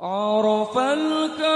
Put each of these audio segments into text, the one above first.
عرف الكون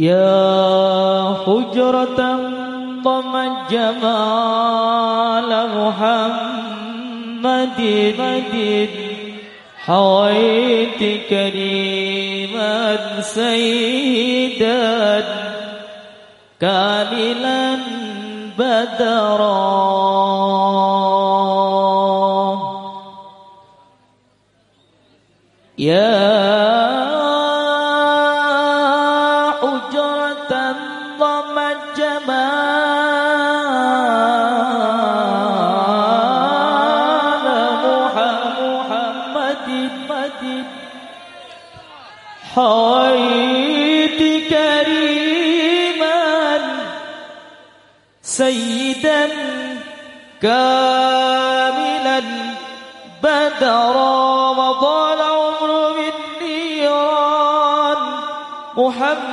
يا حجرة ضمت جمال محمد حويت كريما سيدا كاملا بدرا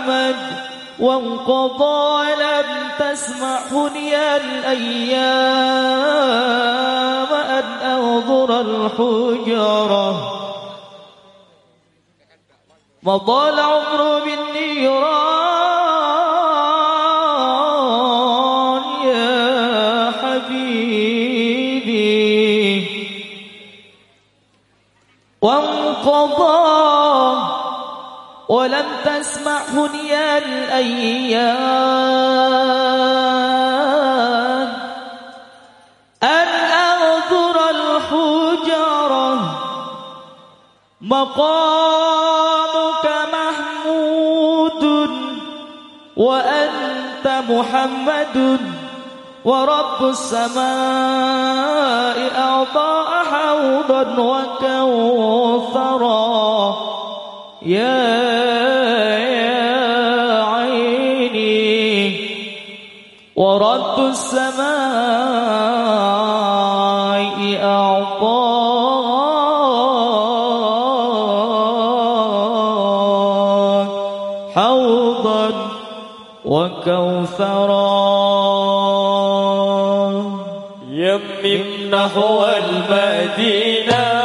محمد وانقضى لم تسمع هنيا الأيام أن أنظر الحجرة مضى العمر بالنيران. ولم تسمع هنيا الأيام أن أغفر الحجرة مقام وأنت محمد ورب السماء أعطى حوضا وكوثرا. يا, يا عيني ورب السماء أعطى حوضا وكوثرا. يمم نحو المدينة.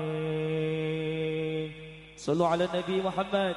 الرباني صلوا على النبي محمد.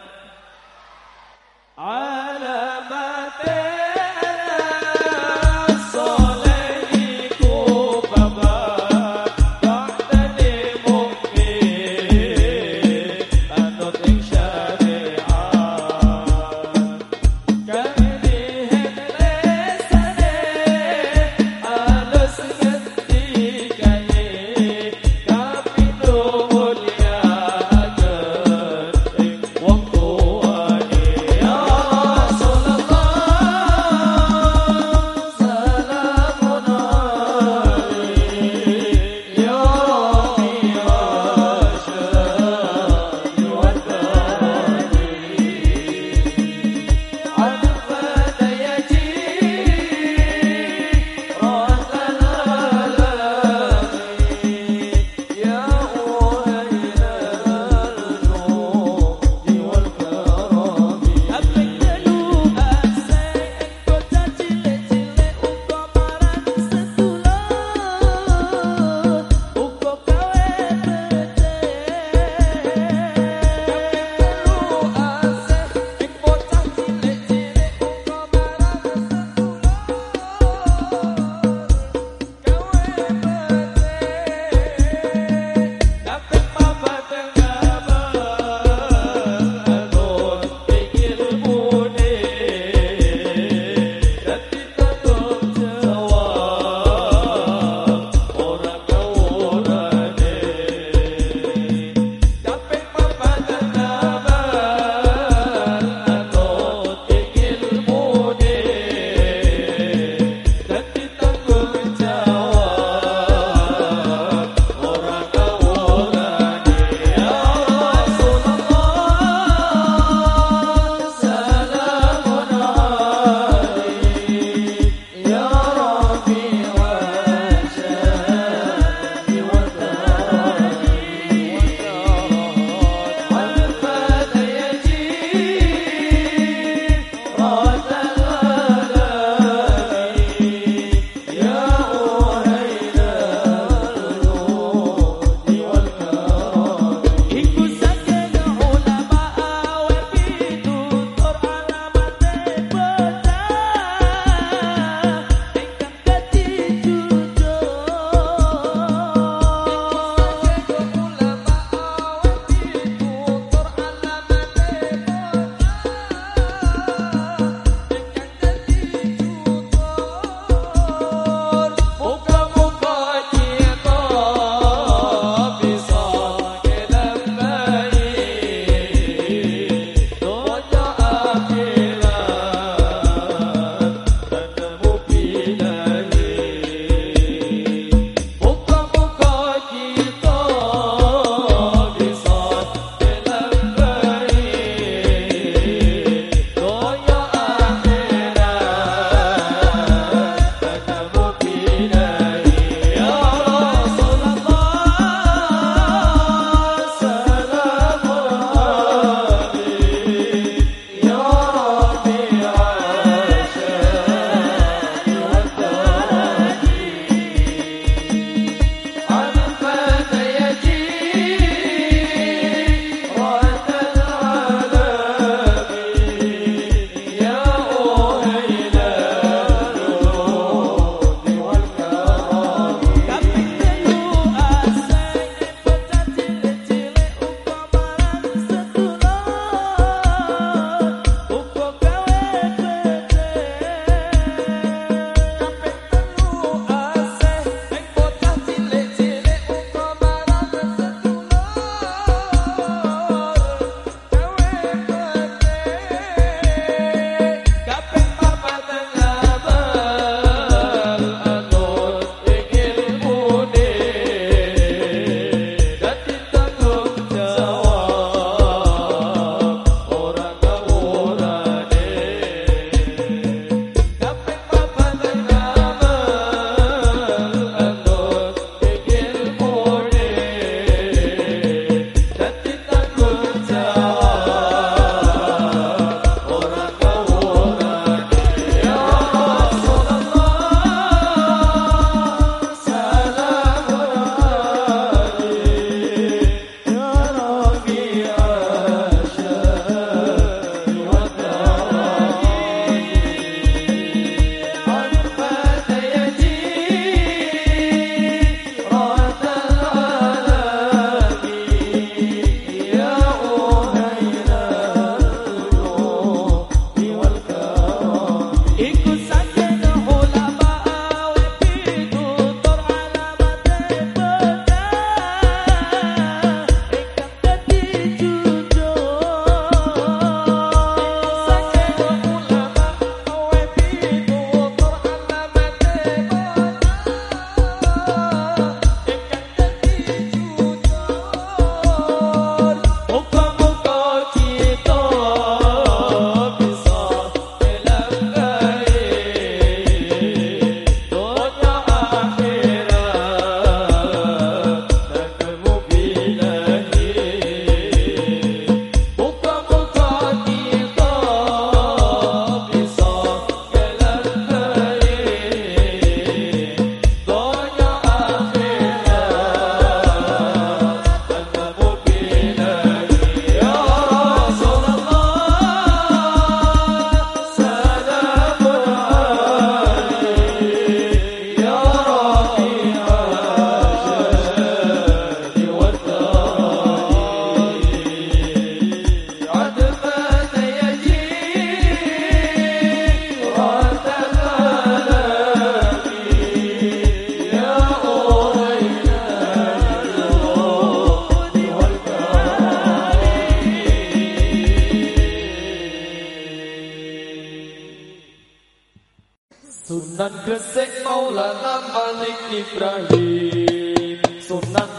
Sunan Gresik Maulana Malik Ibrahim. Sunan